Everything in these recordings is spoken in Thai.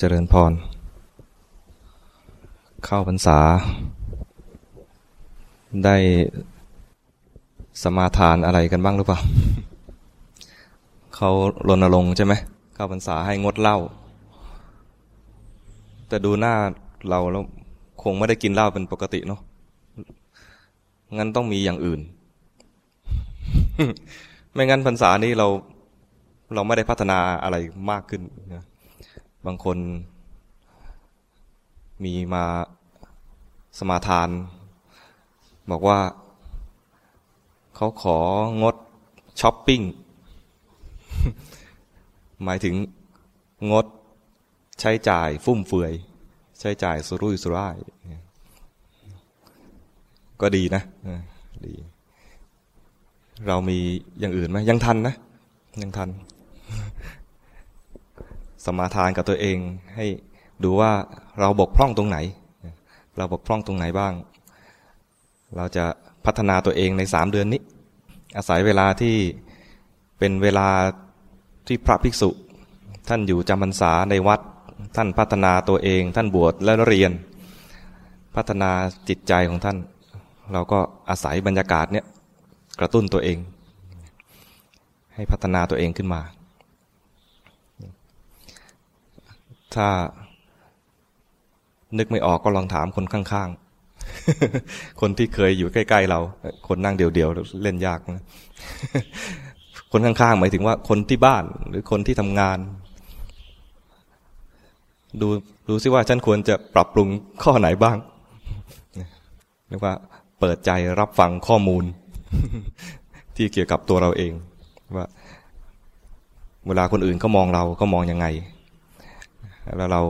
เจริญพร เข้าพรรษา ได้สมาทานอะไรกันบ้างหรือเปล่า เขารณรงค์ใช่ไหม เข้าพรรษาให้งดเหล้า แต่ดูหน้าเราแล้วคงไม่ได้กินเหล้าเป็นปกติเนาะ งั้นต้องมีอย่างอื่น ไม่งั้นพรรษานี้เราเราไม่ได้พัฒนาอะไรมากขึ้นนะ บางคนมีมาสมาทาน บอกว่า เขาของดช้อปปิ้ง หมายถึงงดใช้จ่ายฟุ่มเฟือย ใช้จ่ายสุรุ่ยสุร่าย ก็ดีนะดี เรามีอย่างอื่นไหมยังทันนะ ยังทัน สมาทานกับตัวเอง ให้ดูว่าเราบกพร่องตรงไหน เราบกพร่องตรงไหนบ้าง เราจะพัฒนาตัวเองในสามเดือนนี้ อาศัยเวลาที่เป็นเวลาที่พระภิกษุ ท่านอยู่จำพรรษาในวัด ท่านพัฒนาตัวเอง ท่านบวชและเรียน พัฒนาจิตใจของท่าน เราก็อาศัยบรรยากาศเนี้ยกระตุ้นตัวเอง ให้พัฒนาตัวเองขึ้นมา ถ้า นึกไม่ออกก็ลองถามคนข้างๆ คนที่เคยอยู่ใกล้ๆเรา คนนั่งเดี่ยวๆเล่นยากนะคนข้างๆหมายถึงว่าคนที่บ้านหรือคนที่ทำงาน ดูดูซิว่าฉันควรจะปรับปรุงข้อไหนบ้างเรียกว่า เปิดใจรับฟังข้อมูล ที่เกี่ยวกับตัวเราเองว่า เวลาคนอื่นเขามองเราเขามองยังไง แล้วเรา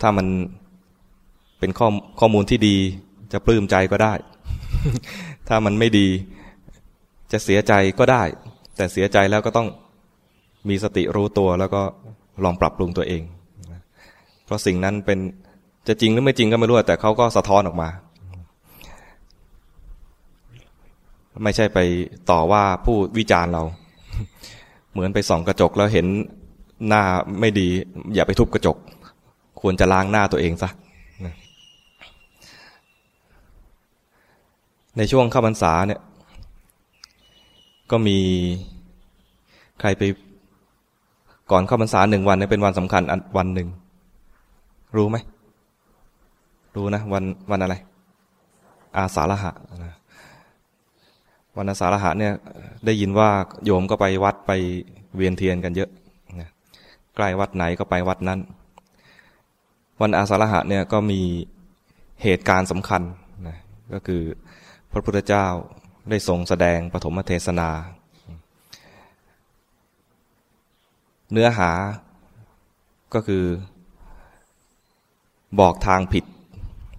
ถ้ามันเป็นข้อข้อมูลที่ดีจะปลื้มใจก็ได้ ถ้ามันไม่ดีจะเสียใจก็ได้ แต่เสียใจแล้วก็ต้องมีสติรู้ตัวแล้วก็ลองปรับปรุงตัวเอง เพราะสิ่งนั้นเป็นจะจริงหรือไม่จริงก็ไม่รู้แต่เขาก็สะท้อนออกมา ไม่ใช่ไปต่อว่าผู้วิจารณ์เรา เหมือนไปส่องกระจกแล้วเห็น หน้าไม่ดี อย่าไปทุบกระจก ควรจะล้างหน้าตัวเองซะในช่วงเข้าพรรษาเนี่ย ก็มีใครไป ก่อนเข้าพรรษาหนึ่งวันเนี่ยเป็นวันสำคัญวันหนึ่งรู้ไหมรู้นะวันวันอะไร อาสาฬหะนะวันอาสาฬหะเนี่ย ได้ยินว่าโยมก็ไปวัดไปเวียนเทียนกันเยอะ ใกล้วัดไหนก็ไปวัดนั้น วันอาสาฬหะเนี่ยก็มีเหตุการณ์สำคัญนะก็คือพระพุทธเจ้าได้ทรงแสดงปฐมเทศนา เนื้อหาก็คือบอกทางผิด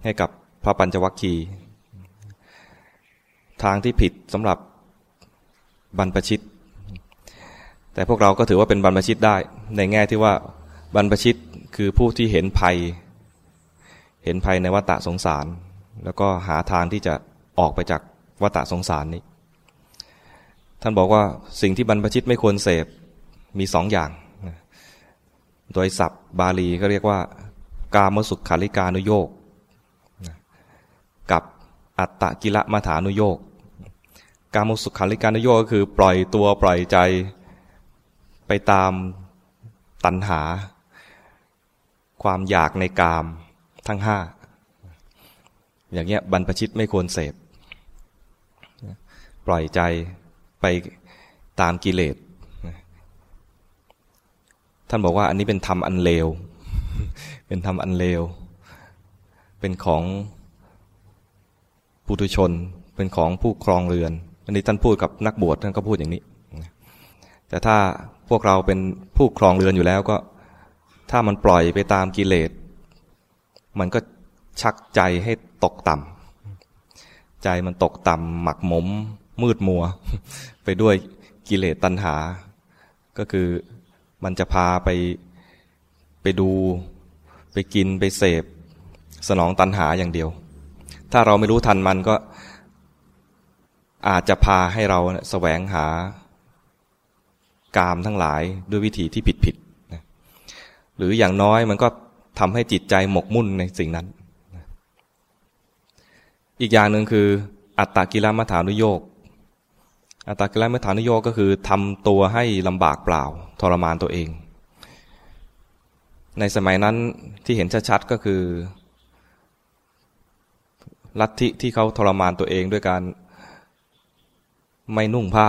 ให้กับพระปัญจวัคคีย์ทางที่ผิดสำหรับบรรพชิต แต่พวกเราก็ถือว่าเป็นบรรพชิตได้ ในแง่ที่ว่าบรรพชิตคือผู้ที่เห็นภัย เห็นภัยในวัฏสงสาร แล้วก็หาทางที่จะออกไปจากวัฏสงสารนี้ ท่านบอกว่าสิ่งที่บรรพชิตไม่ควรเสพมีสองอย่าง โดยศัพท์บาลีก็เรียกว่า กามสุขขาริกานุโยกกับอัตตกิละมัฐานุโยกกามสุขขาริกานุโยกก็คือปล่อยตัวปล่อยใจ ไปตามตัณหา ความอยากในกามทั้งห้า อย่างเงี้ยบรรพชิตไม่ควรเสพ ปล่อยใจไปตามกิเลส ท่านบอกว่าอันนี้เป็นธรรมอันเลว เป็นธรรมอันเลว เป็นของปุถุชน เป็นของผู้ครองเรือน อันนี้ท่านพูดกับนักบวชท่านก็พูดอย่างนี้ แต่ถ้าพวกเราเป็นผู้ครองเรือนอยู่แล้วก็ ถ้ามันปล่อยไปตามกิเลส มันก็ชักใจให้ตกต่ำใจมันตกต่ำหมักหมม มืดมัว ไปด้วยกิเลสตัณหา ก็คือมันจะพาไปไปดู ไปกินไปเสพ สนองตัณหาอย่างเดียว ถ้าเราไม่รู้ทันมันก็อาจจะพาให้เราแสวงหา กามทั้งหลายด้วยวิธีที่ผิดผิดนะหรืออย่างน้อยมันก็ทำให้จิตใจหมกมุ่นในสิ่งนั้นอีกอย่างหนึ่งคือ อัตตกิลมัฐานุโยกอัตตกิลมัฐานุโยกก็คือทำตัวให้ลำบากเปล่า ทรมานตัวเอง ในสมัยนั้นที่เห็นชัดๆก็คือลัทธิที่เขาทรมานตัวเองด้วยการไม่นุ่งผ้า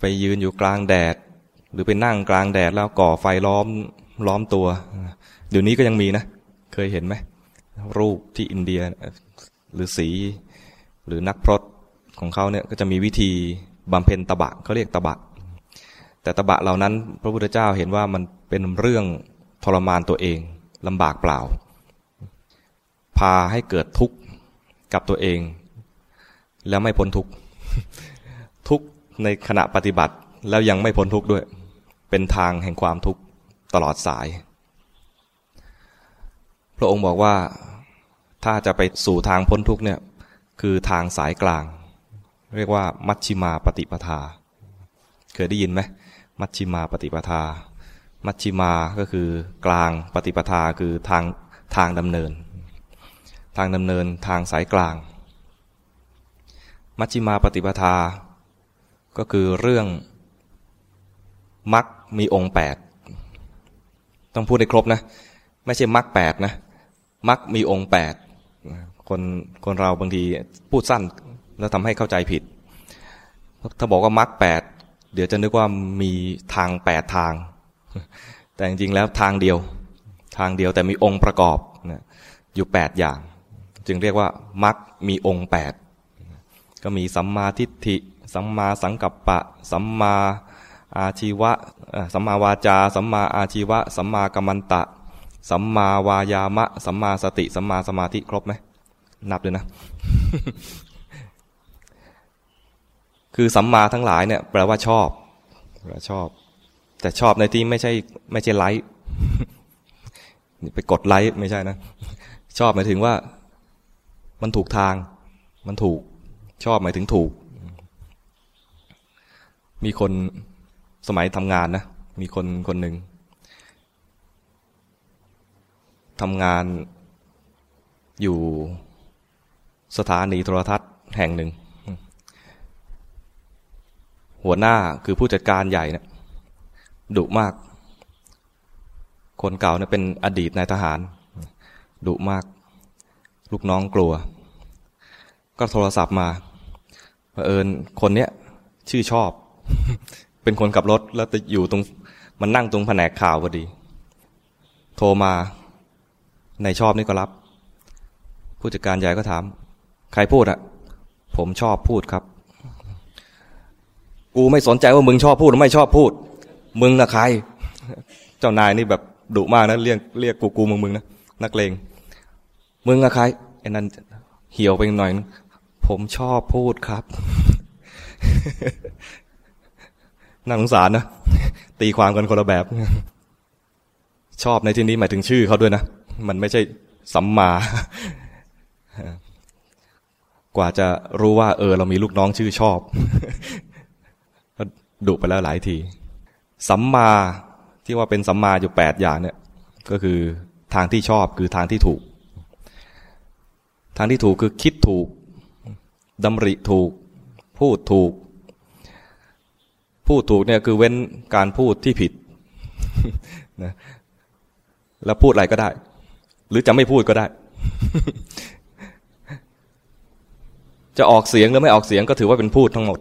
ไปยืนอยู่กลางแดด หรือไปนั่งกลางแดดแล้วก่อไฟล้อมล้อมตัวเดี๋ยวนี้ก็ยังมีนะ เคยเห็นไหม รูปที่อินเดียหรือสีหรือนักพรตของเขาเนี่ยก็จะมีวิธีบำเพ็ญตบะเขาเรียกตบะ แต่ตบะเหล่านั้น พระพุทธเจ้าเห็นว่ามันเป็นเรื่องทรมานตัวเองลำบากเปล่า พาให้เกิดทุกข์กับตัวเอง แล้วไม่พ้นทุกข์ทุกข์ ในขณะปฏิบัติแล้วยังไม่พ้นทุกข์ด้วย เป็นทางแห่งความทุกข์ตลอดสาย พระองค์บอกว่าถ้าจะไปสู่ทางพ้นทุกข์เนี่ยคือทางสายกลาง เรียกว่า มัชชิมาปฏิปทา เคยได้ยินไหมมัชชิมาปฏิปทา มัชชิมาก็คือกลางปฏิปทาคือทางทางดำเนิน ทางดำเนินทางสายกลาง มัชชิมาปฏิปทา ก็คือเรื่องมักมีองค์แปดต้องพูดให้ครบนะ ไม่ใช่มักแปดนะมักมีองค์แปดคนคนเราบางทีพูดสั้นแล้วทำให้เข้าใจผิด ถ้าบอกว่ามักแปดเดี๋ยวจะนึกว่ามีทางแปดทาง แต่จริงๆแล้วทางเดียว ทางเดียวแต่มีองค์ประกอบนะอยู่แปดอย่าง จึงเรียกว่ามักมีองค์แปดก็มีสัมมาทิฏฐิ สัมมาสังกัปปะ สัมมาอาชีวะสัมมาวาจา สัมมาอาชีวะ สัมมากัมมันตะ สัมมาวายามะ สัมมาสติ สัมมาสมาธิครบไหมนับเลยนะ คือสัมมาทั้งหลายเนี่ยแปลว่าชอบแปลว่าชอบ แต่ชอบในที่ไม่ใช่ ไม่ใช่ไลค์ไปกดไลค์ไม่ใช่นะ ชอบหมายถึงว่า มันถูกทาง มันถูก ชอบหมายถึงถูก มีคนสมัยทำงานนะ มีคนคนหนึ่งทำงานอยู่สถานีโทรทัศน์แห่งหนึ่ง หัวหน้าคือผู้จัดการใหญ่นะดุมาก คนเก่าเนี่ยเป็นอดีตนายทหารดุมาก ลูกน้องกลัว ก็โทรศัพท์มาเผอิญคนเนี้ยชื่อชอบ เป็นคนขับรถแล้วจะอยู่ตรง มันนั่งตรงแผนกข่าวพอดี โทรมาในชอบนี่ก็รับ ผู้จัดการใหญ่ก็ถาม ใครพูดอะผมชอบพูดครับ กูไม่สนใจว่ามึงชอบพูดหรือไม่ชอบพูด มึงอะใคร เจ้านายนี่แบบดุมากนะเรียกเรียกกูกูมึงมึงนะนักเลงมึงอะใครไอ้นั่นเหี่ยวไปหน่อย ผมชอบพูดครับ น่าสงสารนะ ตีความกันคนละแบบ ชอบในที่นี้หมายถึงชื่อเขาด้วยนะ มันไม่ใช่สัมมา กว่าจะรู้ว่า เออ เรามีลูกน้องชื่อชอบดุไปแล้วหลายที สัมมาที่ว่าเป็นสัมมาอยู่แปดอย่างเนี่ย ก็คือทางที่ชอบคือทางที่ถูก ทางที่ถูกคือคิดถูกดำริถูก พูดถูก พูดถูกเนี่ยคือเว้นการพูดที่ผิดนะแล้วพูดอะไรก็ได้ หรือจะไม่พูดก็ได้ จะออกเสียงหรือไม่ออกเสียงก็ถือว่าเป็นพูดทั้งหมด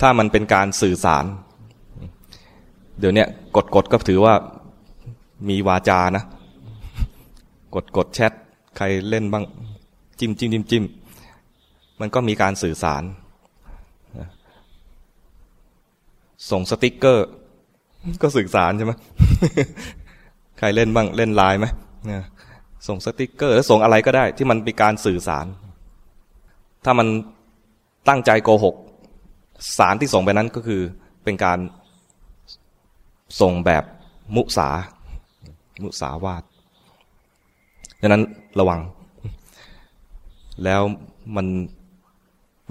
ถ้ามันเป็นการสื่อสาร เดี๋ยวนี้กดกดก็ถือว่ามีวาจานะ กดกดแชทใครเล่นบ้าง จิ้มจิ้มจิ้มจิ้มมันก็มีการสื่อสาร ส่งสติกเกอร์ ก็สื่อสารใช่ไหมใครเล่นบ้างเล่นไลน์ไหมส่งสติกเกอร์แล้วส่งอะไรก็ได้ ที่มันเป็นการสื่อสาร ถ้ามันตั้งใจโกหก สารที่ส่งไปนั้นก็คือเป็นการส่งแบบมุสา มุสาวาดดังนั้นระวัง แล้วมัน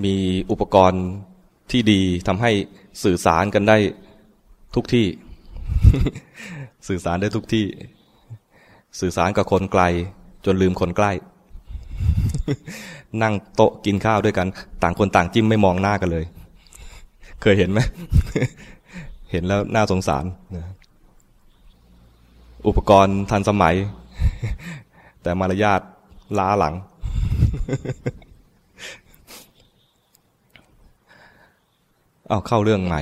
มีอุปกรณ์ ที่ดีทำให้สื่อสารกันได้ทุกที่ สื่อสารได้ทุกที่ สื่อสารกับคนไกล จนลืมคนใกล้ นั่งโต๊ะกินข้าวด้วยกัน ต่างคนต่างจิ้มไม่มองหน้ากันเลย เคยเห็นไหมเห็นแล้วน่าสงสาร อุปกรณ์ทันสมัย แต่มารยาทล้าหลัง เอาเข้าเรื่องใหม่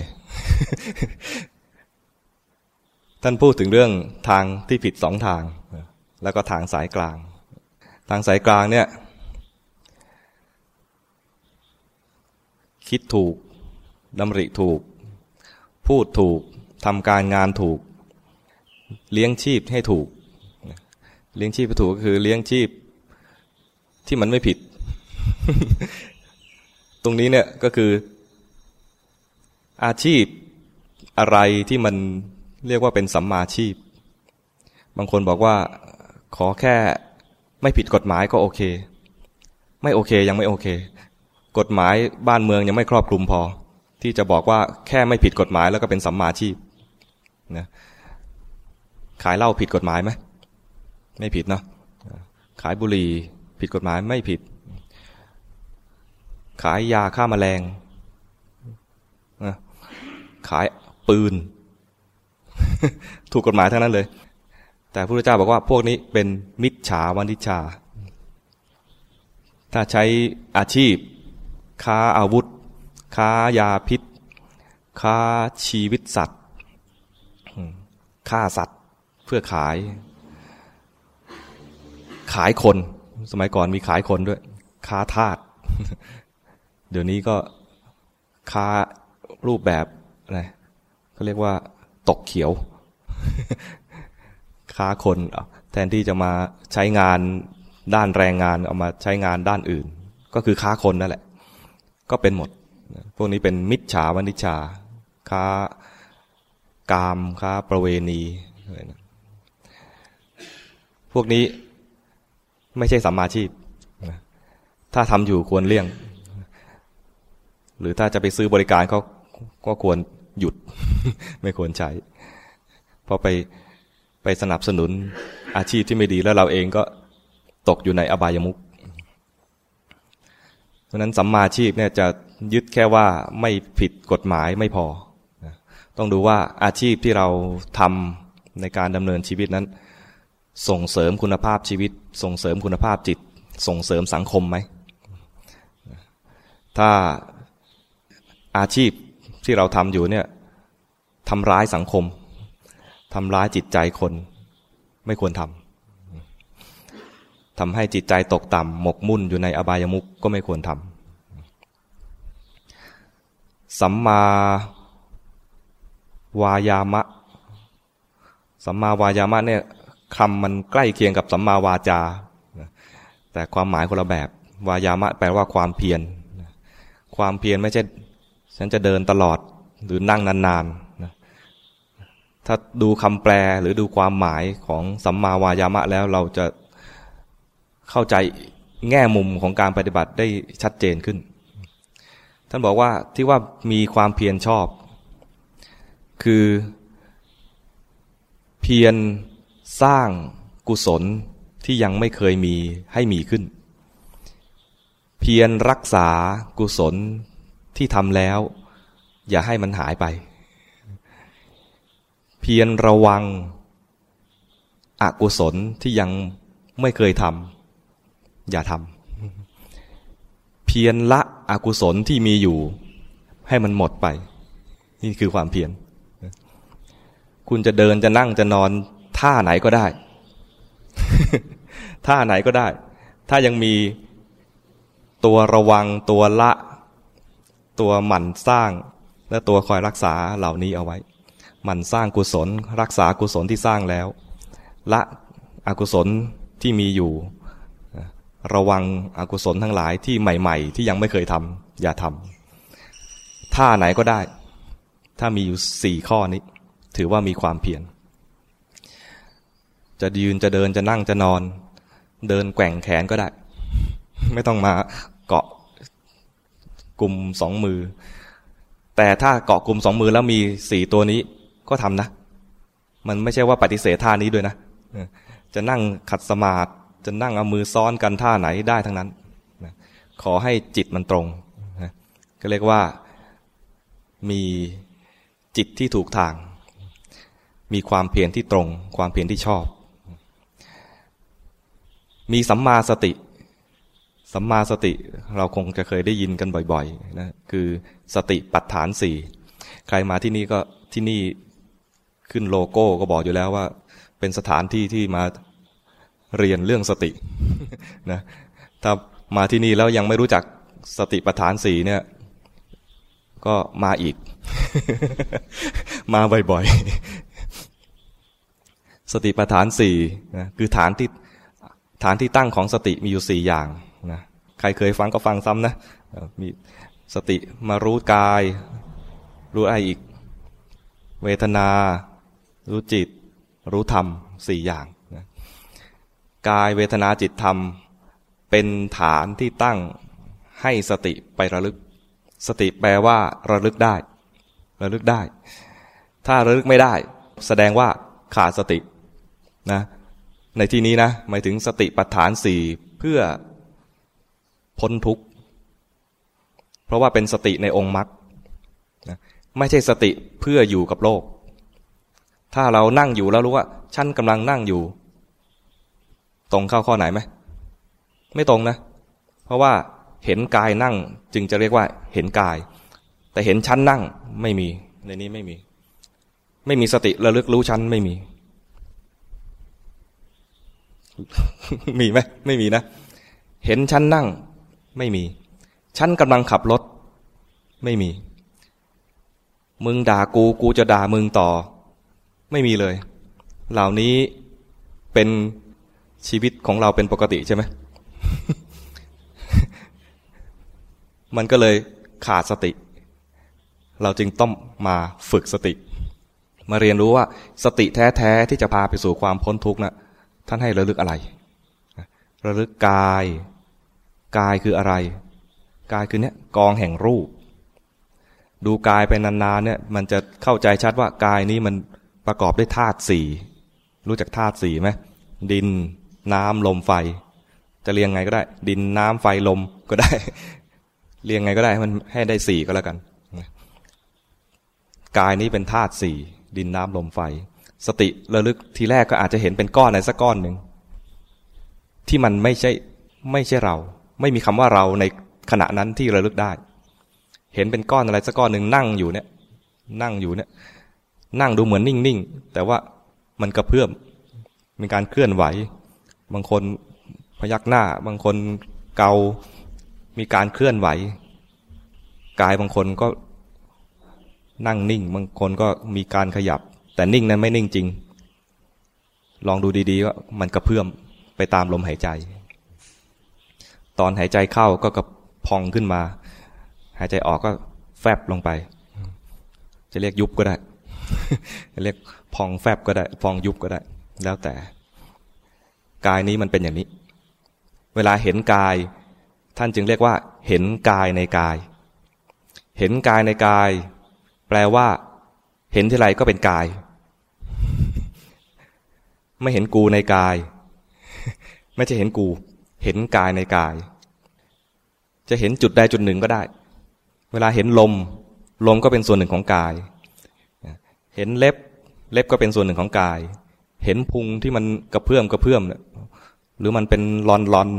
ท่านพูดถึงเรื่องทางที่ผิดสองทาง แล้วก็ทางสายกลาง ทางสายกลางเนี่ย คิดถูกดำริถูก พูดถูกทำการงานถูก เลี้ยงชีพให้ถูก เลี้ยงชีพให้ถูกก็คือเลี้ยงชีพที่มันไม่ผิด ตรงนี้เนี่ยก็คือ อาชีพอะไรที่มันเรียกว่าเป็นสัมมาชีพ บางคนบอกว่าขอแค่ไม่ผิดกฎหมายก็โอเค ไม่โอเคยังไม่โอเค กฎหมายบ้านเมืองยังไม่ครอบคลุมพอ ที่จะบอกว่าแค่ไม่ผิดกฎหมายแล้วก็เป็นสัมมาชีพนะขายเหล้าผิดกฎหมายไหมไม่ผิดเนาะขายบุหรี่ผิดกฎหมายไม่ผิด ขายยาฆ่ามาแมลง ขายปืน ถูกกฎหมายทั้งนั้นเลย แต่พระพุทธเจ้าบอกว่าพวกนี้เป็นมิจฉาวันิชา ถ้าใช้อาชีพ ค้าอาวุธ ค้ายาพิษ ค้าชีวิตสัตว์ฆ่าสัตว์เพื่อขาย ขายคน สมัยก่อนมีขายคนด้วย ค้าทาสเดี๋ยวนี้ก็ค้ารูปแบบ อะไรเขาเรียกว่า ตกเขียว ค้าคนแทนที่จะมาใช้งานด้านแรงงานเอามาใช้งานด้านอื่น ก็คือค้าคนนั่นแหละ ก็เป็นหมด พวกนี้เป็นมิจฉาวนิชา ค้ากามค้าประเวณีพวกนี้ไม่ใช่สัมมาชีพ ถ้าทำอยู่ควรเลี่ยง หรือถ้าจะไปซื้อบริการเขาก็ควร ไม่ควรใช้พราะไปไปสนับสนุนอาชีพที่ไม่ดีแล้วเราเองก็ตกอยู่ในอบายมุขเพราะนั้นสัมมาชีพเนี่ยจะยึดแค่ว่าไม่ผิดกฎหมายไม่พอ ต้องดูว่าอาชีพที่เราทำในการดำเนินชีวิตนั้น ส่งเสริมคุณภาพชีวิต ส่งเสริมคุณภาพจิต ส่งเสริมสังคมไหม ถ้าอาชีพที่เราทำอยู่เนี่ย ทำร้ายสังคมทำร้ายจิตใจคนไม่ควรทำทำให้จิตใจตกต่ำหมกมุ่นอยู่ในอบายมุขก็ไม่ควรทำสัมมาวายามะ สัมมาวายามะเนี่ยคำมันใกล้เคียงกับสัมมาวาจา แต่ความหมายคนละแบบ วายามะแปลว่าความเพียร ความเพียรไม่ใช่ ฉันจะเดินตลอดหรือนั่งนานๆ ถ้าดูคำแปลหรือดูความหมายของสัมมาวายามะแล้วเราจะเข้าใจแง่มุมของการปฏิบัติได้ชัดเจนขึ้น ท่านบอกว่าที่ว่ามีความเพียรชอบ คือเพียรสร้างกุศลที่ยังไม่เคยมีให้มีขึ้น เพียรรักษากุศลที่ทำแล้ว อย่าให้มันหายไป พียรระวัง อกุศลที่ยังไม่เคยทำอย่าทำเพียรละอกุศลที่มีอยู่ ให้มันหมดไป นี่คือความเพียรคุณจะเดินจะนั่งจะนอนท่าไหนก็ได้ ท่าไหนก็ได้ ถ้ายังมีตัวระวังตัวละ ตัวหมั่นสร้าง และตัวคอยรักษาเหล่านี้เอาไว้ มันสร้างกุศล รักษากุศลที่สร้างแล้ว ละอกุศลที่มีอยู่ ระวังอกุศลทั้งหลายที่ใหม่ ๆ ที่ยังไม่เคยทำอย่าทำท่าไหนก็ได้ ถ้ามีอยู่สี่ข้อนี้ ถือว่ามีความเพียรจะยืนจะเดินจะนั่งจะนอน เดินแกว่งแขนก็ได้ ไม่ต้องมาเกาะกลุ่มสองมือ แต่ถ้าเกาะกลุ่มสองมือแล้วมีสี่ตัวนี้ ก็ทำนะ มันไม่ใช่ว่าปฏิเสธท่านี้ด้วยนะจะนั่งขัดสมาธิจะนั่งเอามือซ้อนกันท่าไหนได้ทั้งนั้นขอให้จิตมันตรงก็เรียกว่ามีจิตที่ถูกทาง มีความเพียรที่ตรง ความเพียรที่ชอบ มีสัมมาสติ สัมมาสติเราคงจะเคยได้ยินกันบ่อยๆนะคือสติปัฏฐานสี่ใครมาที่นี่ก็ที่นี่ ขึ้นโลโก้ก็บอกอยู่แล้วว่า เป็นสถานที่ที่มาเรียนเรื่องสตินะถ้ามาที่นี่แล้วยังไม่รู้จักสติปัฏฐานสี่เนี่ย ก็มาอีก มาบ่อยๆ สติปัฏฐานสี่นะคือฐานที่ฐานที่ตั้งของสติมีอยู่สี่อย่างนะใครเคยฟังก็ฟังซ้ำนะมีสติมารู้กาย รู้อะไรอีก เวทนา รู้จิต รู้ธรรมสี่อย่างนะกายเวทนาจิตธรรม เป็นฐานที่ตั้งให้สติไประลึก สติแปลว่าระลึกได้ ระลึกได้ ถ้าระลึกไม่ได้ แสดงว่าขาดสตินะในที่นี้นะหมายถึงสติปัฏฐานสี่เพื่อพ้นทุกข์ เพราะว่าเป็นสติในองค์มรรคไม่ใช่สติเพื่ออยู่กับโลก ถ้าเรานั่งอยู่แล้วรู้ว่าฉันกำลังนั่งอยู่ ตรงเข้าข้อไหนไหมไม่ตรงนะ เพราะว่าเห็นกายนั่งจึงจะเรียกว่าเห็นกาย แต่เห็นชั้นนั่งไม่มีในนี้ไม่มี ไม่มีสติระลึกรู้ชั้นไม่มี มีไหมไม่มีนะ เห็นฉันนั่งไม่มีฉันกำลังขับรถ ไม่มี มึงด่ากูกูจะด่ามึงต่อ ไม่มีเลย เหล่านี้เป็นชีวิตของเราเป็นปกติใช่ไหม มันก็เลยขาดสติ เราจึงต้องมาฝึกสติ มาเรียนรู้ว่าสติแท้ๆที่จะพาไปสู่ความพ้นทุกข์นะ่ะท่านให้ระลึกอะไร ระลึกกาย กายคืออะไร กายคือเนี้ยกองแห่งรูป ดูกายไปนานๆเนี่ยมันจะเข้าใจชัดว่ากายนี้มัน ประกอบด้วยธาตุสี่รู้จักธาตุสี่ไหมดินน้ำลมไฟ จะเรียงไงก็ได้ ดินน้ำไฟลมก็ได้ เรียงไงก็ได้มันให้ได้สี่ก็แล้วกันกายนี้เป็นธาตุสี่ดินน้ำลมไฟ สติระลึกทีแรกก็อาจจะเห็นเป็นก้อนอะไรสักก้อนหนึ่งที่มันไม่ใช่ไม่ใช่เรา ไม่มีคำว่าเราในขณะนั้นที่ระลึกได้ เห็นเป็นก้อนอะไรสักก้อนหนึ่งนั่งอยู่เนี่ย นั่งอยู่เนี่ย นั่งดูเหมือนนิ่งๆ แต่ว่ามันกระเพื่อมมีการเคลื่อนไหว บางคนพยักหน้า บางคนเกา มีการเคลื่อนไหว กายบางคนก็นั่งนิ่ง บางคนก็มีการขยับ แต่นิ่งนั้นไม่นิ่งจริง ลองดูดีๆว่ามันกระเพื่อมไปตามลมหายใจ ตอนหายใจเข้าก็กระพองขึ้นมา หายใจออกก็แฟบลงไป จะเรียกยุบก็ได้ เรียกพองแฟบก็ได้ พองยุบก็ได้ แล้วแต่ กายนี้มันเป็นอย่างนี้ เวลาเห็นกาย ท่านจึงเรียกว่า เห็นกายในกาย เห็นกายในกาย แปลว่า เห็นที่ไรก็เป็นกาย ไม่เห็นกูในกาย ไม่ใช่เห็นกู เห็นกายในกาย จะเห็นจุดใดจุดหนึ่งก็ได้ เวลาเห็นลม ลมก็เป็นส่วนหนึ่งของกาย เห็นเล็บ เล็บก็เป็นส่วนหนึ่งของกาย เห็นพุงที่มันกระเพื่อมกระเพื่อมเนี่ยหรือมันเป็นลอนลอน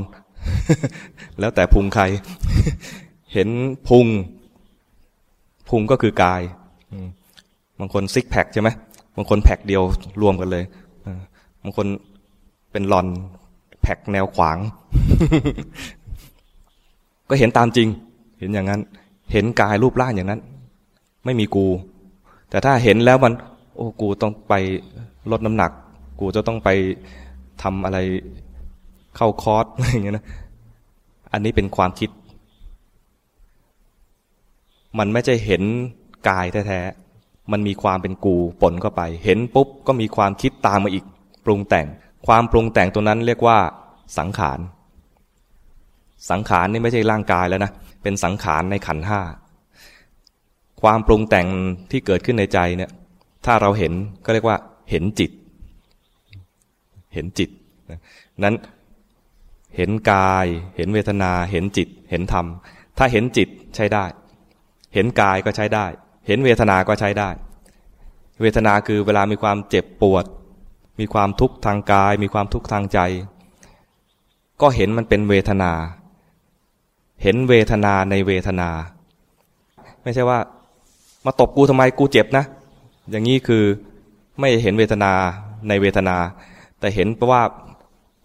แล้วแต่พุงใคร เห็นพุง พุงก็คือกายบางคนซิกแพคใช่ไหมบางคนแพคเดียวรวมกันเลยบางคนเป็นลอนแผกแนวขวาง ก็เห็นตามจริง เห็นอย่างนั้น เห็นกายรูปร่างอย่างนั้น ไม่มีกู แต่ถ้าเห็นแล้วมัน โอ้กูต้องไปลดน้ำหนัก กูจะต้องไปทำอะไรเข้าคอร์สอะไรอย่างเงี้ยนะอันนี้เป็นความคิด มันไม่ใช่เห็นกายแท้ๆมันมีความเป็นกูปนเข้าไป เห็นปุ๊บก็มีความคิดตามมาอีกปรุงแต่ง ความปรุงแต่งตัวนั้นเรียกว่า สังขารสังขารนี่ไม่ใช่ร่างกายแล้วนะเป็นสังขารในขันห้า ความปรุงแต่งที่เกิดขึ้นในใจเนี่ย ถ้าเราเห็นก็เรียกว่าเห็นจิต เห็นจิตนั้นเห็นกาย เห็นเวทนา เห็นจิต เห็นธรรม ถ้าเห็นจิตใช้ได้ เห็นกายก็ใช้ได้ เห็นเวทนาก็ใช้ได้ เวทนาคือเวลามีความเจ็บปวด มีความทุกข์ทางกาย มีความทุกข์ทางใจ ก็เห็นมันเป็นเวทนา เห็นเวทนาในเวทนา ไม่ใช่ว่า มาตบกูทำไมกูเจ็บนะ อย่างนี้คือไม่เห็นเวทนาในเวทนา แต่เห็นว่า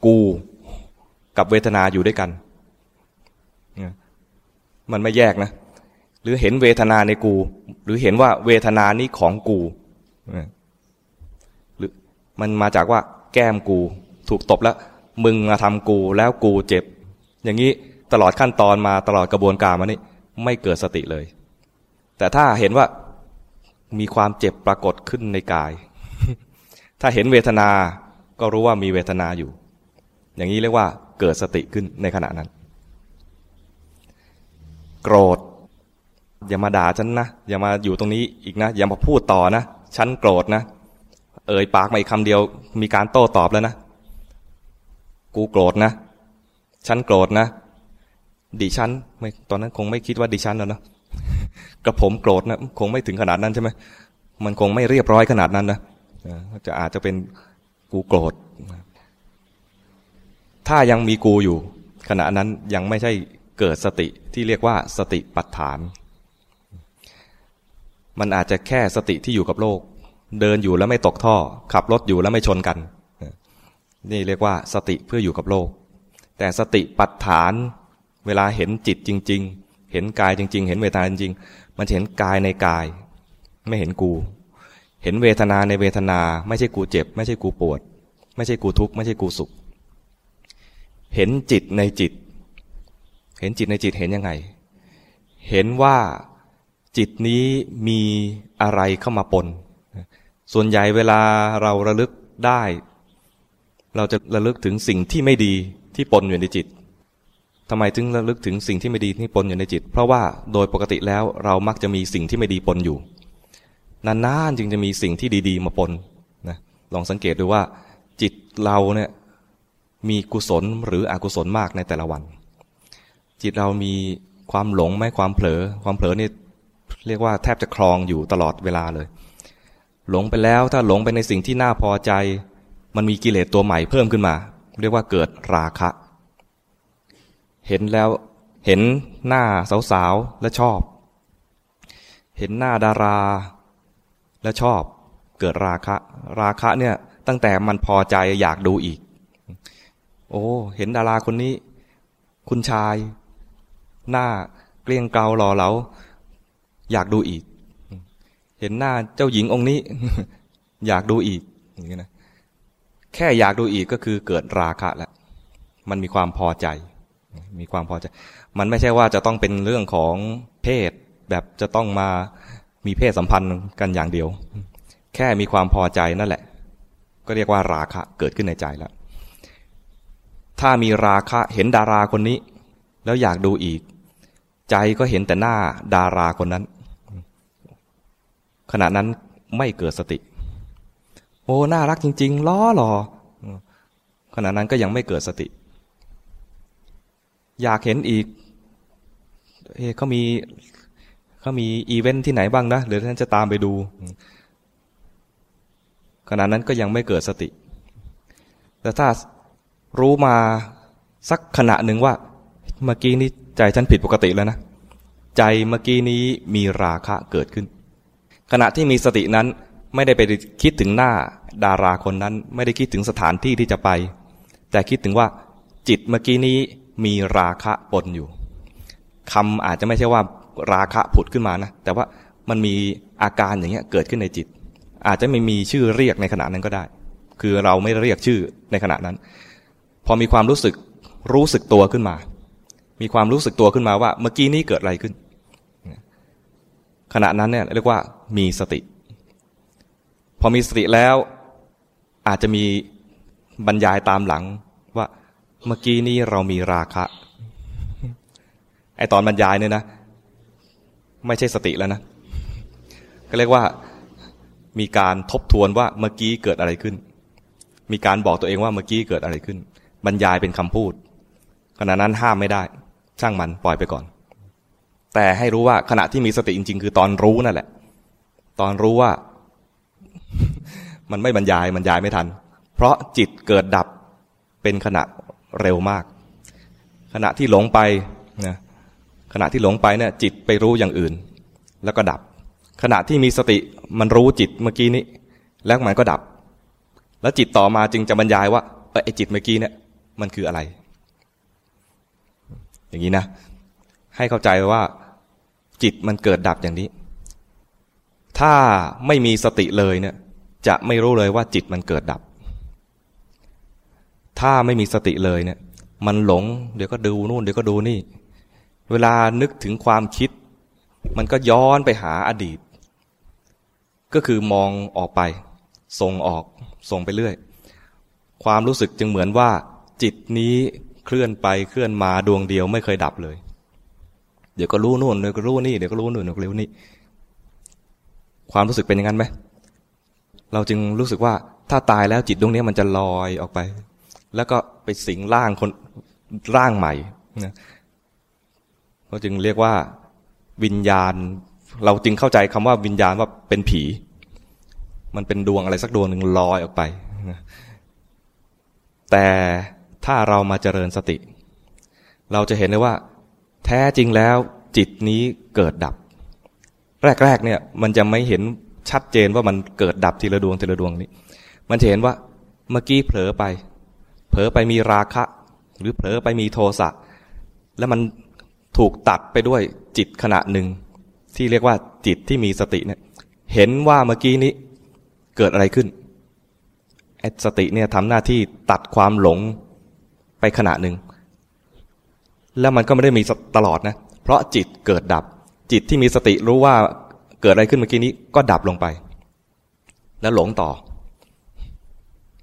กูกับเวทนาอยู่ด้วยกัน มันไม่แยกนะ หรือเห็นเวทนาในกู หรือเห็นว่าเวทนานี้ของกูหรือมันมาจากว่าแก้มกู ถูกตบแล้ว มึงมาทำกูแล้วกูเจ็บ อย่างนี้ตลอดขั้นตอนมาตลอดกระบวนการมานี่ไม่เกิดสติเลย แต่ถ้าเห็นว่ามีความเจ็บปรากฏขึ้นในกาย ถ้าเห็นเวทนา ก็รู้ว่ามีเวทนาอยู่ อย่างนี้เรียกว่าเกิดสติขึ้นในขณะนั้น โกรธ อย่ามาด่าฉันนะ อย่ามาอยู่ตรงนี้อีกนะ อย่ามาพูดต่อนะ ฉันโกรธนะ เอ่ยปากมาอีกคำเดียว มีการโต้ตอบแล้วนะ กูโกรธนะ ฉันโกรธนะ ดิฉันไม่ ตอนนั้นคงไม่คิดว่าดิฉันแล้วนะ กับผมโกรธนะคงไม่ถึงขนาดนั้นใช่ไหมมันคงไม่เรียบร้อยขนาดนั้นนะจะอาจจะเป็นกูโกรธ ถ้ายังมีกูอยู่ ขณะนั้นยังไม่ใช่เกิดสติที่เรียกว่าสติปัฏฐาน มันอาจจะแค่สติที่อยู่กับโลก เดินอยู่แล้วไม่ตกท่อ ขับรถอยู่แล้วไม่ชนกัน นี่เรียกว่าสติเพื่ออยู่กับโลก แต่สติปัฏฐานเวลาเห็นจิตจริง ๆ เห็นกายจริง ๆ เห็นเวทนาจริง ๆ มันเห็นกายในกาย ไม่เห็นกู เห็นเวทนาในเวทนา ไม่ใช่กูเจ็บ ไม่ใช่กูปวด ไม่ใช่กูทุกข์ไม่ใช่กูสุข เห็นจิตในจิต เห็นจิตในจิตเห็นยังไง เห็นว่าจิตนี้มีอะไรเข้ามาปน ส่วนใหญ่เวลาเราระลึกได้ เราจะระลึกถึงสิ่งที่ไม่ดีที่ปนอยู่ในจิต ทำไมถึงระลึกถึงสิ่งที่ไม่ดีที่ปนอยู่ในจิต เพราะว่าโดยปกติแล้วเรามักจะมีสิ่งที่ไม่ดีปนอยู่ นานๆจึงจะมีสิ่งที่ดี ๆ มาปนนะลองสังเกตดูว่าจิตเราเนี่ยมีกุศลหรืออกุศลมากในแต่ละวัน จิตเรามีความหลงไหมความเผลอ ความเผลอนี่เรียกว่าแทบจะคลองอยู่ตลอดเวลาเลย หลงไปแล้วถ้าหลงไปในสิ่งที่น่าพอใจ มันมีกิเลสตัวใหม่เพิ่มขึ้นมา เรียกว่าเกิดราคะ เห็นแล้วเห็นหน้าสาวๆและชอบ เห็นหน้าดารา และชอบเกิดราคะ ราคะเนี่ยตั้งแต่มันพอใจอยากดูอีก โอ้เห็นดาราคนนี้ คุณชาย หน้าเกลี้ยงเกลาหล่อเหลาอยากดูอีก เห็นหน้าเจ้าหญิงองค์นี้ อยากดูอีกอย่างนี้นะแค่อยากดูอีกก็คือเกิดราคะแล้วมันมีความพอใจ มีความพอใจ มันไม่ใช่ว่าจะต้องเป็นเรื่องของเพศ แบบจะต้องมามีเพศสัมพันธ์กันอย่างเดียว แค่มีความพอใจนั่นแหละ ก็เรียกว่าราคะเกิดขึ้นในใจแล้ว ถ้ามีราคะเห็นดาราคนนี้ แล้วอยากดูอีก ใจก็เห็นแต่หน้าดาราคนนั้น ขณะนั้นไม่เกิดสติ โอ้ น่ารักจริง ๆ หล่อเหรอขณะนั้นก็ยังไม่เกิดสติ อยากเห็นอีกเฮ้เขามีเขามีอีเวนท์ที่ไหนบ้างนะหรือท่านจะตามไปดู ขณะนั้นก็ยังไม่เกิดสติ แต่ถ้ารู้มาสักขณะหนึ่งว่า เมื่อกี้นี้ใจฉันผิดปกติแล้วนะ ใจเมื่อกี้นี้มีราคะเกิดขึ้น ขณะที่มีสตินั้นไม่ได้ไปคิดถึงหน้าดาราคนนั้น ไม่ได้คิดถึงสถานที่ที่จะไป แต่คิดถึงว่าจิตเมื่อกี้นี้ มีราคะปนอยู่คำอาจจะไม่ใช่ว่าราคะผุดขึ้นมานะ แต่ว่ามันมีอาการอย่างเงี้ยเกิดขึ้นในจิต อาจจะไม่มีชื่อเรียกในขณะนั้นก็ได้ คือเราไม่เรียกชื่อในขณะนั้น พอมีความรู้สึกรู้สึกตัวขึ้นมา มีความรู้สึกตัวขึ้นมาว่า เมื่อกี้นี้เกิดอะไรขึ้น ขณะนั้นเนี่ยเรียกว่ามีสติ พอมีสติแล้วอาจจะมีบรรยายตามหลังว่า เมื่อกี้นี้เรามีราคะ ไอตอนบรรยายเนี่ยนะ ไม่ใช่สติแล้วนะ ก็เรียกว่ามีการทบทวนว่าเมื่อกี้เกิดอะไรขึ้น มีการบอกตัวเองว่าเมื่อกี้เกิดอะไรขึ้น บรรยายเป็นคำพูด ขณะนั้นห้ามไม่ได้ ช่างมันปล่อยไปก่อน แต่ให้รู้ว่าขณะที่มีสติจริง ๆ คือตอนรู้นั่นแหละ ตอนรู้ว่า มันไม่บรรยายบรรยายไม่ทัน เพราะจิตเกิดดับเป็นขณะ เร็วมาก ขณะที่หลงไปนะขณะที่หลงไปเนี่ยจิตไปรู้อย่างอื่น แล้วก็ดับ ขณะที่มีสติมันรู้จิตเมื่อกี้นี้ แล้วมันก็ดับ แล้วจิตต่อมาจึงจะบรรยายว่าเออไอจิตเมื่อกี้เนี่ยมันคืออะไร อย่างนี้นะ ให้เข้าใจว่าจิตมันเกิดดับอย่างนี้ ถ้าไม่มีสติเลยเนี่ยจะไม่รู้เลยว่าจิตมันเกิดดับ ถ้าไม่มีสติเลยเนี่ย มันหลง เดี๋ยวก็ดูนู่นเดี๋ยวก็ดูนี่ เวลานึกถึงความคิด มันก็ย้อนไปหาอดีต ก็คือมองออกไปส่งออกส่งไปเรื่อย ความรู้สึกจึงเหมือนว่า จิตนี้เคลื่อนไปเคลื่อนมาดวงเดียวไม่เคยดับเลย เดี๋ยวก็รู้นู่นเดี๋ยวก็รู้นี่เดี๋ยวก็รู้นู่นเดี๋ยวก็รู้นี่ ความรู้สึกเป็นอย่างนั้นไหมเราจึงรู้สึกว่าถ้าตายแล้วจิตดวงนี้มันจะลอยออกไป แล้วก็ไปสิงร่างคนร่างใหม่นะเราจึงเรียกว่าวิญญาณ เราจึงเข้าใจคำว่าวิญญาณว่าเป็นผี มันเป็นดวงอะไรสักดวงหนึ่งลอยออกไปแต่ถ้าเรามาเจริญสติ เราจะเห็นเลยว่า แท้จริงแล้วจิตนี้เกิดดับ แรกๆเนี่ย มันจะไม่เห็นชัดเจนว่ามันเกิดดับทีละดวงทีละดวงนี้ มันจะเห็นว่าเมื่อกี้เผลอไป เผลอไปมีราคะ หรือเผลอไปมีโทสะแล้วมันถูกตัดไปด้วยจิตขณะหนึ่ง ที่เรียกว่าจิตที่มีสติเนี่ย เห็นว่าเมื่อกี้นี้เกิดอะไรขึ้นไอ้สติเนี่ยทำหน้าที่ตัดความหลงไปขณะหนึ่ง แล้วมันก็ไม่ได้มีตลอดนะ เพราะจิตเกิดดับ จิตที่มีสติรู้ว่าเกิดอะไรขึ้นเมื่อกี้นี้ก็ดับลงไป แล้วหลงต่อ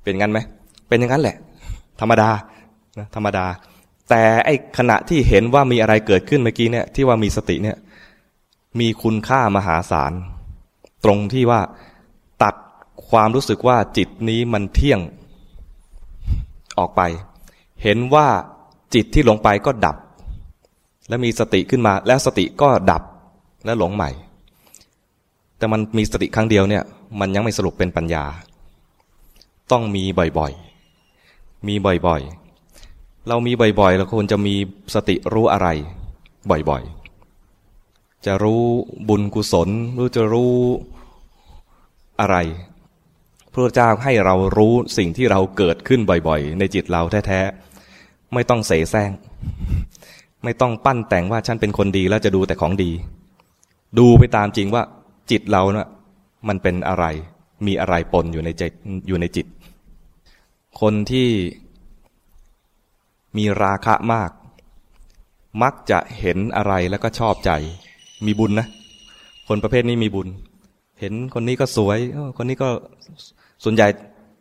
เป็นงั้นไหมเป็นอย่างนั้นแหละ ธรรมดานะธรรมดา แต่ไอ้ขณะที่เห็นว่ามีอะไรเกิดขึ้นเมื่อกี้เนี่ยที่ว่ามีสติเนี่ยมีคุณค่ามหาศาล ตรงที่ว่าตัดความรู้สึกว่าจิตนี้มันเที่ยงออกไป เห็นว่าจิตที่หลงไปก็ดับ แล้วมีสติขึ้นมา แล้วสติก็ดับแล้วหลงใหม่ แต่มันมีสติครั้งเดียวเนี่ย มันยังไม่สรุปเป็นปัญญา ต้องมีบ่อยๆ มีบ่อยๆ เรามีบ่อยๆ เราควรจะมีสติรู้อะไรบ่อยๆ จะรู้บุญกุศลหรือจะรู้อะไรพระเจ้าให้เรารู้สิ่งที่เราเกิดขึ้นบ่อยๆ ในจิตเราแท้ๆ ไม่ต้องเสแสร้ง ไม่ต้องปั้นแต่งว่าฉันเป็นคนดีแล้วจะดูแต่ของดี ดูไปตามจริงว่าจิตเราเนะ่ะมันเป็นอะไร มีอะไรปนอยู่ในใจอยู่ในจิต คนที่มีราคะมาก มักจะเห็นอะไรแล้วก็ชอบใจ มีบุญนะ คนประเภทนี้มีบุญ เห็นคนนี้ก็สวยคนนี้ก็ส่วนใหญ่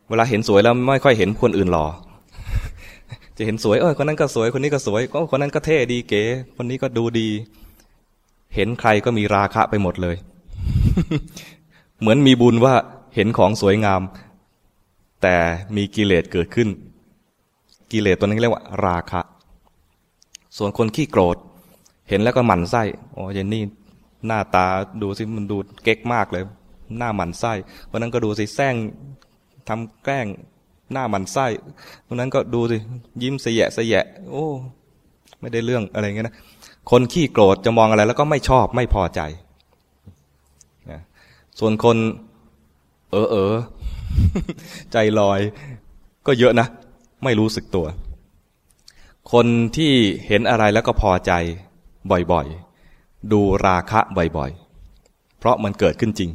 เวลาเห็นสวยแล้วไม่ค่อยเห็นคนอื่นหล่อจะเห็นสวยเออคนนั้นก็สวยคนนี้ก็สวยก็คนนั้นก็เท่ดีเก๋คนนี้ก็ดูดี เห็นใครก็มีราคะไปหมดเลย เหมือนมีบุญว่าเห็นของสวยงาม แต่มีกิเลสเกิดขึ้น กิเลสตัวนั้นเรียกว่า ราคะ ส่วนคนขี้โกรธ เห็นแล้วก็หมั่นไส้โอ้ยนนี่หน้าตาดูสิมันดูเก๊กมากเลย หน้าหมั่นไส้วันนั้นก็ดูสิแซงทำแกล้งหน้าหมันไส้วันนั้นก็ดูสิ ยิ้มเสยะเสยะ โอ้ ไม่ได้เรื่องอะไรเงี้ยนะ คนขี้โกรธจะมองอะไร แล้วก็ไม่ชอบไม่พอใจนะส่วนคน เออเออ ใจลอย ก็เยอะนะ ไม่รู้สึกตัว คนที่เห็นอะไรแล้วก็พอใจบ่อยๆ ดูราคะบ่อยๆ เพราะมันเกิดขึ้นจริง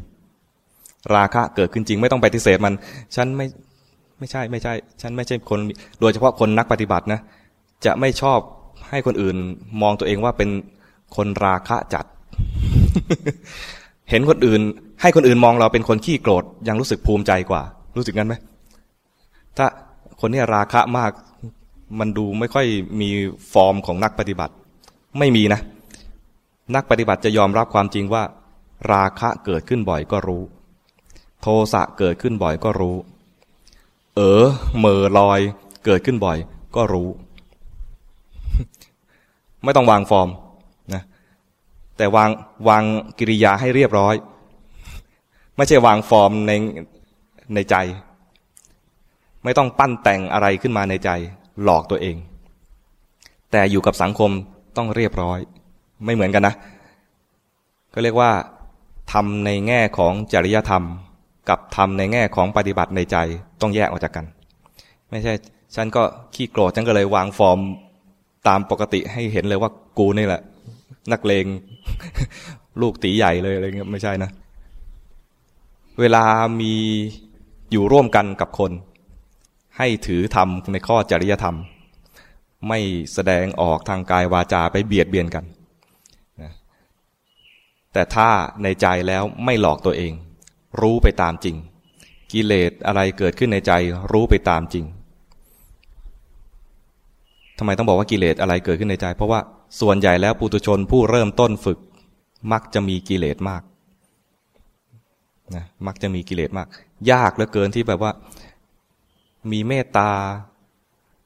ราคะเกิดขึ้นจริง ไม่ต้องปฏิเสธมัน ฉันไม่ไม่ใช่ไม่ใช่ ฉันไม่ใช่คน โดยเฉพาะคนนักปฏิบัตินะ จะไม่ชอบให้คนอื่นมองตัวเองว่าเป็นคนราคะจัด เห็นคนอื่น ให้คนอื่นมองเราเป็นคนขี้โกรธยังรู้สึกภูมิใจกว่า รู้สึกงั้นไหมถ้าคนนี้ราคะมากมันดูไม่ค่อยมีฟอร์มของนักปฏิบัติ ไม่มีนะ นักปฏิบัติจะยอมรับความจริงว่า ราคะเกิดขึ้นบ่อยก็รู้ โทสะเกิดขึ้นบ่อยก็รู้ เออเมอลอย เกิดขึ้นบ่อย ก็รู้ ไม่ต้องวางฟอร์ม แต่วางวางกิริยาให้เรียบร้อย ไม่ใช่วางฟอร์มในในใจ ไม่ต้องปั้นแต่งอะไรขึ้นมาในใจ หลอกตัวเอง แต่อยู่กับสังคมต้องเรียบร้อย ไม่เหมือนกันนะ ก็เรียกว่าทำในแง่ของจริยธรรม กับทำในแง่ของปฏิบัติในใจต้องแยกออกจากกัน ไม่ใช่ ฉันก็ขี้โกรธฉันก็เลยวางฟอร์มตามปกติให้เห็นเลยว่ากูนี่แหละ นักเลงลูกตีใหญ่เลยอะไรเงี้ยไม่ใช่นะ เวลามีอยู่ร่วมกันกับคน ให้ถือธรรมในข้อจริยธรรม ไม่แสดงออกทางกายวาจาไปเบียดเบียนกันแต่ถ้าในใจแล้วไม่หลอกตัวเอง รู้ไปตามจริง กิเลสอะไรเกิดขึ้นในใจรู้ไปตามจริง ทำไมต้องบอกว่ากิเลสอะไรเกิดขึ้นในใจ เพราะว่าส่วนใหญ่แล้วปุตุชนผู้เริ่มต้นฝึก มักจะมีกิเลสมากนะมักจะมีกิเลสมาก ยากเหลือเกินที่แบบว่า มีเมตตา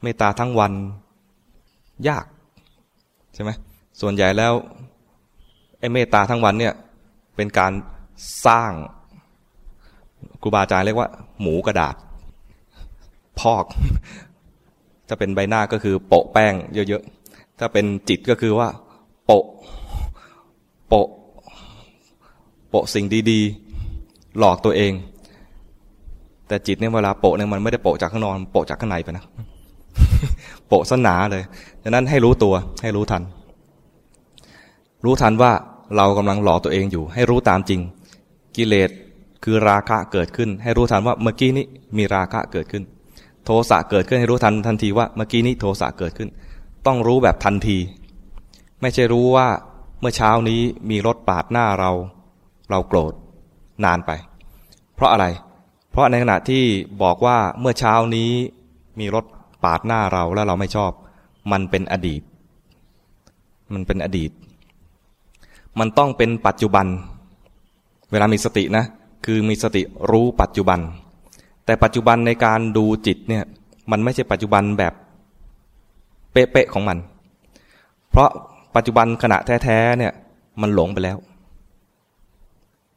เมตตาทั้งวัน ยาก ใช่ไหมส่วนใหญ่แล้วไอ้เมตตาทั้งวันเนี่ย เป็นการสร้างครูบาอาจารย์เรียกว่า หมูกระดาษ พอก ถ้าเป็นใบหน้าก็คือโปะแป้งเยอะๆ ถ้าเป็นจิตก็คือว่า โปะ โปะ โปะสิ่งดีๆ หลอกตัวเอง แต่จิตเนี่ยเวลาโปะเนี่ยมันไม่ได้โปะจากข้างนอกโปะจากข้างในไปนะ โปะสนาเลยดังนั้นให้รู้ตัวให้รู้ทัน รู้ทันว่าเรากำลังหลอกตัวเองอยู่ ให้รู้ตามจริง กิเลสคือราคะเกิดขึ้น ให้รู้ทันว่าเมื่อกี้นี้มีราคะเกิดขึ้น โทสะเกิดขึ้นให้รู้ทันทันทีว่าเมื่อกี้นี้โทสะเกิดขึ้น ต้องรู้แบบทันที ไม่ใช่รู้ว่าเมื่อเช้านี้มีรถปาดหน้าเรา เราโกรธนานไป เพราะอะไร เพราะในขณะที่บอกว่าเมื่อเช้านี้มีรถปาดหน้าเราแล้วเราไม่ชอบ มันเป็นอดีต มันเป็นอดีต มันต้องเป็นปัจจุบัน เวลามีสตินะ คือมีสติรู้ปัจจุบัน แต่ปัจจุบันในการดูจิตเนี่ย มันไม่ใช่ปัจจุบันแบบเป๊ะๆของมัน เพราะปัจจุบันขณะแท้ๆเนี่ย มันหลงไปแล้ว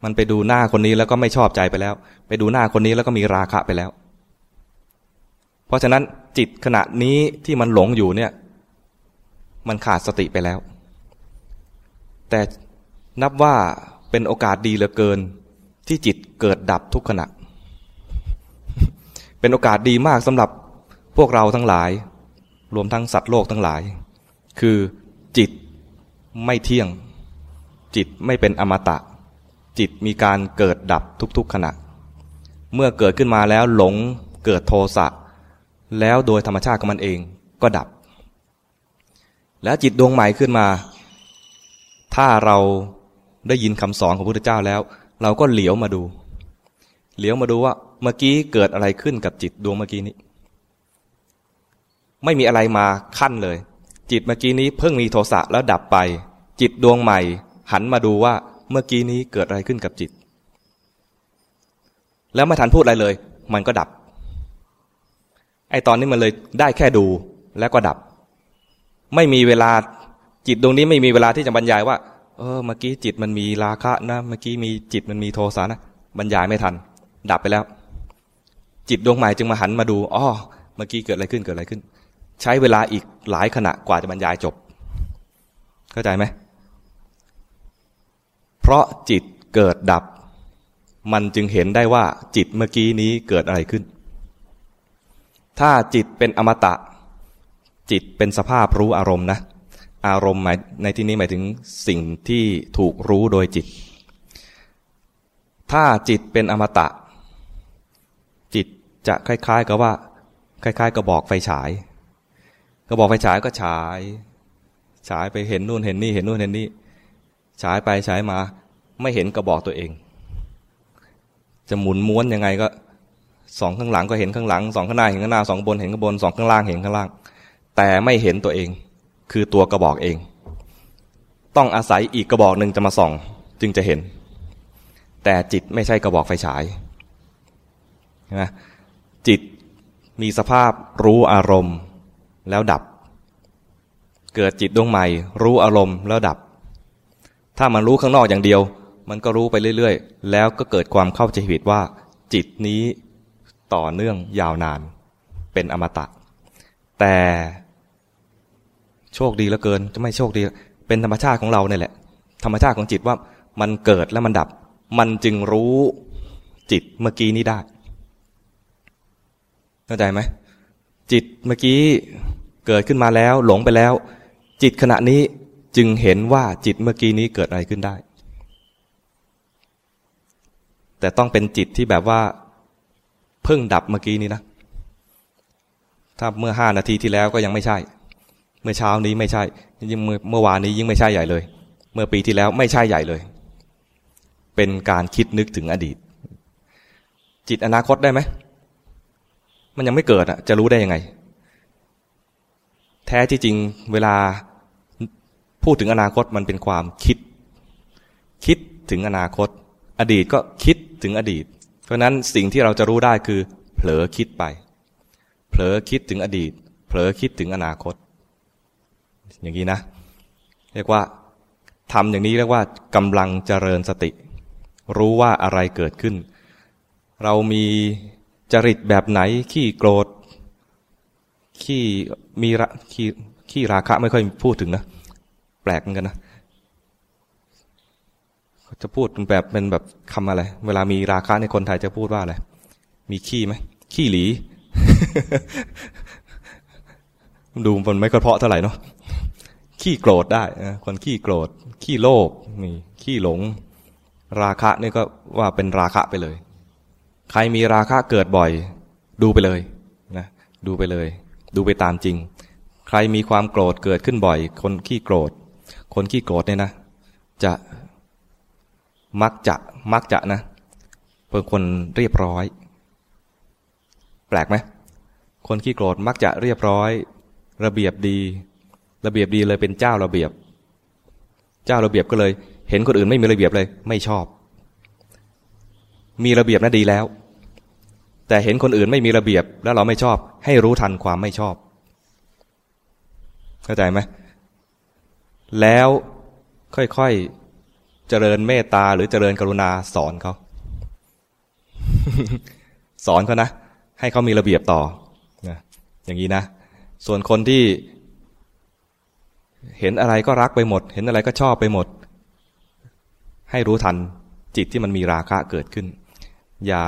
มันไปดูหน้าคนนี้แล้วก็ไม่ชอบใจไปแล้ว ไปดูหน้าคนนี้แล้วก็มีราคะไปแล้ว เพราะฉะนั้นจิตขณะนี้ที่มันหลงอยู่เนี่ย มันขาดสติไปแล้ว แต่นับว่าเป็นโอกาสดีเหลือเกิน ที่จิตเกิดดับทุกขณะ เป็นโอกาสดีมากสำหรับพวกเราทั้งหลาย รวมทั้งสัตว์โลกทั้งหลาย คือจิตไม่เที่ยง จิตไม่เป็นอมตะ จิตมีการเกิดดับทุกๆขณะ เมื่อเกิดขึ้นมาแล้วหลงเกิดโทสะแล้วโดยธรรมชาติของมันเองก็ดับ แล้วจิตดวงใหม่ขึ้นมา ถ้าเราได้ยินคำสอนของพระพุทธเจ้าแล้ว เราก็เหลียวมาดู เหลียวมาดูว่าเมื่อกี้เกิดอะไรขึ้นกับจิตดวงเมื่อกี้นี้ ไม่มีอะไรมาขั้นเลย จิตเมื่อกี้นี้เพิ่งมีโทสะแล้วดับไป จิตดวงใหม่ หันมาดูว่าเมื่อกี้นี้เกิดอะไรขึ้นกับจิต แล้วไม่ทันพูดอะไรเลย มันก็ดับ ไอตอนนี้มันเลยได้แค่ดูแล้วก็ดับ ไม่มีเวลาจิตดวงนี้ไม่มีเวลาที่จะบรรยายว่า เออเมื่อกี้จิตมันมีราคะนะ เมื่อกี้มีจิตมันมีโทสะนะบรรยายไม่ทัน ดับไปแล้ว จิตดวงใหม่จึงมาหันมาดูอ๋อเมื่อกี้เกิดอะไรขึ้นเกิดอะไรขึ้น ใช้เวลาอีกหลายขณะกว่าจะบรรยายจบ เข้าใจไหมเพราะจิตเกิดดับ มันจึงเห็นได้ว่าจิตเมื่อกี้นี้เกิดอะไรขึ้น ถ้าจิตเป็นอมตะ จิตเป็นสภาพรู้อารมณ์นะ อารมณ์หมายในที่นี้หมายถึงสิ่งที่ถูกรู้โดยจิต ถ้าจิตเป็นอมตะ จะคล้าย ๆ กับว่า คล้าย ๆกับบอกไฟฉายก็บอกไฟฉายก็ฉาย ฉายไปเห็นนู่นเห็นนี่เห็นนู่นเห็นนี่ฉายไปฉายมา ไม่เห็นก็บอกตัวเอง จะหมุนม้วนยังไงก็สองข้างหลังก็เห็นข้างหลังสองข้างหน้าเห็นข้างหน้าสองบนเห็นข้างบนสองข้างล่างเห็นข้างล่าง แต่ไม่เห็นตัวเอง คือตัวกระบอกเอง ต้องอาศัยอีกกระบอกหนึ่งจะมาส่อง จึงจะเห็น แต่จิตไม่ใช่กระบอกไฟฉายใช่ไหม จิตมีสภาพรู้อารมณ์แล้วดับ เกิดจิตดวงใหม่ รู้อารมณ์แล้วดับ ถ้ามันรู้ข้างนอกอย่างเดียว มันก็รู้ไปเรื่อยๆ แล้วก็เกิดความเข้าใจผิดว่า จิตนี้ต่อเนื่องยาวนาน เป็นอมตะ แต่โชคดีเหลือเกินจะไม่โชคดี เป็นธรรมชาติของเราเนี่ยแหละ ธรรมชาติของจิตว่ามันเกิดแล้วมันดับ มันจึงรู้จิตเมื่อกี้นี้ได้ เข้าใจไหมจิตเมื่อกี้เกิดขึ้นมาแล้ว หลงไปแล้ว จิตขณะนี้จึงเห็นว่าจิตเมื่อกี้นี้เกิดอะไรขึ้นได้ แต่ต้องเป็นจิตที่แบบว่าเพิ่งดับเมื่อกี้นี้นะ ถ้าเมื่อห้านาทีที่แล้วก็ยังไม่ใช่ เมื่อเช้านี้ไม่ใช่ยิ่งเมื่อเมื่อวานนี้ยิ่งไม่ใช่ใหญ่เลย เมื่อปีที่แล้วไม่ใช่ใหญ่เลย เป็นการคิดนึกถึงอดีต จิตอนาคตได้ไหม มันยังไม่เกิดอะ จะรู้ได้ยังไง แท้ที่จริง เวลาพูดถึงอนาคตมันเป็นความคิด คิดถึงอนาคต อดีตก็คิดถึงอดีต เพราะนั้นสิ่งที่เราจะรู้ได้คือ เผลอคิดไป เผลอคิดถึงอดีต เผลอคิดถึงอนาคต อย่างนี้นะ เรียกว่าทำอย่างนี้เรียกว่ากำลังเจริญสติ รู้ว่าอะไรเกิดขึ้น เรามี จริตแบบไหนขี้โกรธขี้มีระขี้ขี้ราคะไม่ค่อยพูดถึงนะแปลกเหมือนกันนะจะพูดแบบเป็นแบบคำอะไร เวลามีราคะในคนไทยจะพูดว่าอะไร มีขี้ไหม ขี้หลี ดูมันไม่ค่อยเพาะเท่าไหร่เนาะ ขี้โกรธได้คนขี้โกรธ ขี้โลภมีขี้หลง ราคะนี่ก็ว่าเป็นราคะไปเลย ใครมีราคะเกิดบ่อย ดูไปเลยนะดูไปเลย ดูไปตามจริง ใครมีความโกรธเกิดขึ้นบ่อย คนขี้โกรธ คนขี้โกรธเนี่ยนะ จะมักจะมักจะนะเป็นคนเรียบร้อย แปลกไหมคนขี้โกรธมักจะเรียบร้อย ระเบียบดี ระเบียบดีเลยเป็นเจ้าระเบียบ เจ้าระเบียบก็เลย เห็นคนอื่นไม่มีระเบียบเลย ไม่ชอบ มีระเบียบน่ะดีแล้ว แต่เห็นคนอื่นไม่มีระเบียบแล้วเราไม่ชอบ ให้รู้ทันความไม่ชอบ เข้าใจไหมแล้วค่อยๆเจริญเมตตา หรือเจริญกรุณาสอนเขาสอนเขานะให้เขามีระเบียบต่อนะอย่างนี้นะ ส่วนคนที่ เห็นอะไรก็รักไปหมด เห็นอะไรก็ชอบไปหมด ให้รู้ทันจิตที่มันมีราคะเกิดขึ้น อย่า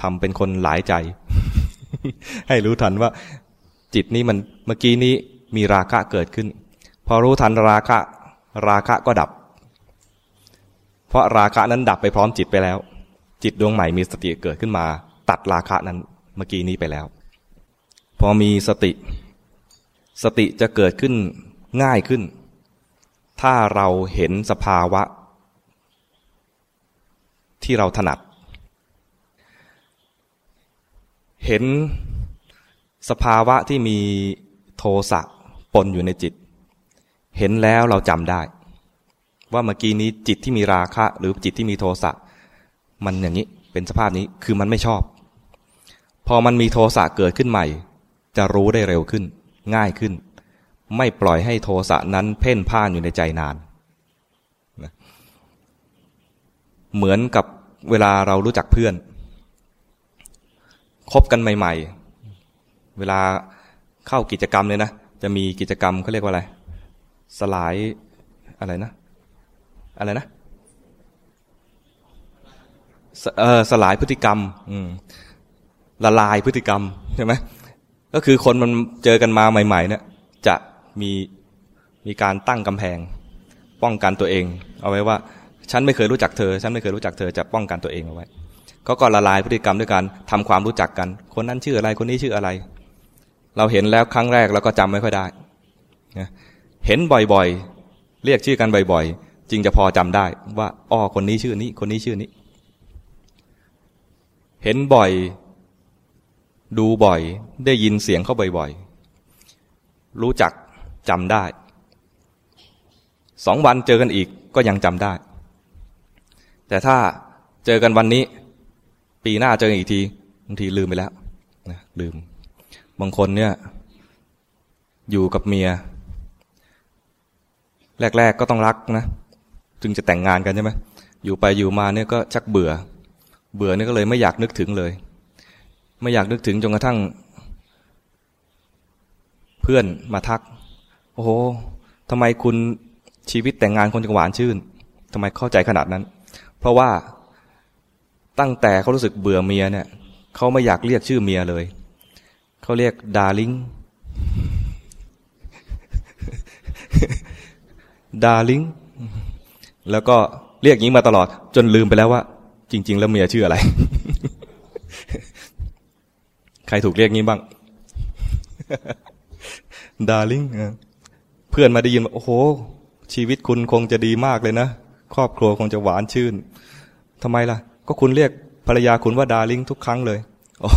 ทำเป็นคนหลายใจ ให้รู้ทันว่า จิตนี้มันเมื่อกี้นี้มีราคะเกิดขึ้น พอรู้ทันราคะ ราคะก็ดับ เพราะราคะนั้นดับไปพร้อมจิตไปแล้ว จิตดวงใหม่มีสติเกิดขึ้นมา ตัดราคะนั้นเมื่อกี้นี้ไปแล้ว พอมีสติ สติจะเกิดขึ้นง่ายขึ้น ถ้าเราเห็นสภาวะ ที่เราถนัด เห็นสภาวะที่มีโทสะปนอยู่ในจิต เห็นแล้วเราจำได้ ว่าเมื่อกี้นี้จิตที่มีราคะ หรือจิตที่มีโทสะมันอย่างนี้เป็นสภาพนี้คือมันไม่ชอบ พอมันมีโทสะเกิดขึ้นใหม่ จะรู้ได้เร็วขึ้น ง่ายขึ้น ไม่ปล่อยให้โทสะนั้นเพ่นพ่านอยู่ในใจนานเหมือนกับเวลาเรารู้จักเพื่อน คบกันใหม่ ๆ เวลาเข้ากิจกรรมเลยนะ จะมีกิจกรรมเขาเรียกว่าอะไร สลายอะไรนะ อะไรนะเออสลายพฤติกรรม อืมละลายพฤติกรรมใช่ไหมก็คือคนมันเจอกันมาใหม่ ๆ เนี่ย จะมีมีการตั้งกำแพง ป้องกันตัวเอง เอาไว้ว่า ฉันไม่เคยรู้จักเธอ ฉันไม่เคยรู้จักเธอจะป้องกันตัวเองเอาไว้ เขาก็ละลายพฤติกรรมด้วยการทำความรู้จักกัน คนนั้นชื่ออะไรคนนี้ชื่ออะไร เราเห็นแล้วครั้งแรกเราก็จำไม่ค่อยได้เห็นบ่อยๆ เรียกชื่อกันบ่อยๆ จึงจะพอจำได้ว่าอ้อคนนี้ชื่อนี้ คนนี้ชื่อนี้ เห็นบ่อย ดูบ่อย ได้ยินเสียงเขาบ่อยๆ รู้จักจำได้สองวันเจอกันอีกก็ยังจำได้ แต่ถ้าเจอกันวันนี้ ปีหน้าเจออีกทีบางทีลืมไปแล้วนะลืม บางคนเนี่ย อยู่กับเมีย แรก ๆก็ต้องรักนะจึงจะแต่งงานกันใช่ไหมอยู่ไปอยู่มาเนี่ยก็ชักเบื่อ เบื่อเนี่ยก็เลยไม่อยากนึกถึงเลย ไม่อยากนึกถึงจนกระทั่ง เพื่อนมาทัก โอ้โหทำไมคุณชีวิตแต่งงานคนจะหวานชื่นทำไมเข้าใจขนาดนั้น เพราะว่า ตั้งแต่เขารู้สึกเบื่อเมียเนี่ยเขาไม่อยากเรียกชื่อเมียเลยเขาเรียกดาริงดาริงแล้วก็เรียกยิงมาตลอด จนลืมไปแล้วว่า จริง ๆ แล้วเมียชื่ออะไร ใครถูกเรียกงี้บ้างดาริงเพื่อนมาได้ยินโอ้โห ชีวิตคุณคงจะดีมากเลยนะ ครอบครัวคงจะหวานชื่นทำไมล่ะ ก็คุณเรียกภรรยาคุณว่าดาริ่งทุกครั้งเลยอ๋อ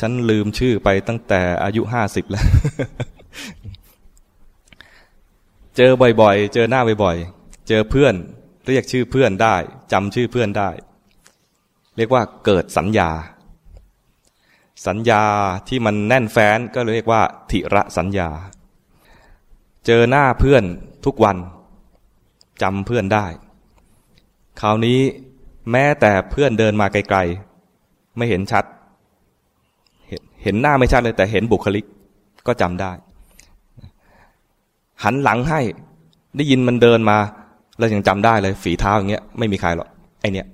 ฉันลืมชื่อไปตั้งแต่อายุห้าสิบแล้ว เจอบ่อยๆ เจอหน้าบ่อยๆ เจอเพื่อนเรียกชื่อเพื่อนได้จำชื่อเพื่อนได้ เรียกว่าเกิดสัญญา สัญญาที่มันแน่นแฟ้นก็เรียกว่าธิระสัญญา เจอหน้าเพื่อนทุกวันจำเพื่อนได้ คราวนี้ แม้แต่เพื่อนเดินมาไกลๆ ไม่เห็นชัด เห็นหน้าไม่ชัดเลยแต่เห็นบุคลิกก็จำได้ หันหลังให้ได้ยินมันเดินมาแล้วยังจำได้เลย ฝีเท้าอย่างเงี้ยไม่มีใครหรอกไอเนี้ย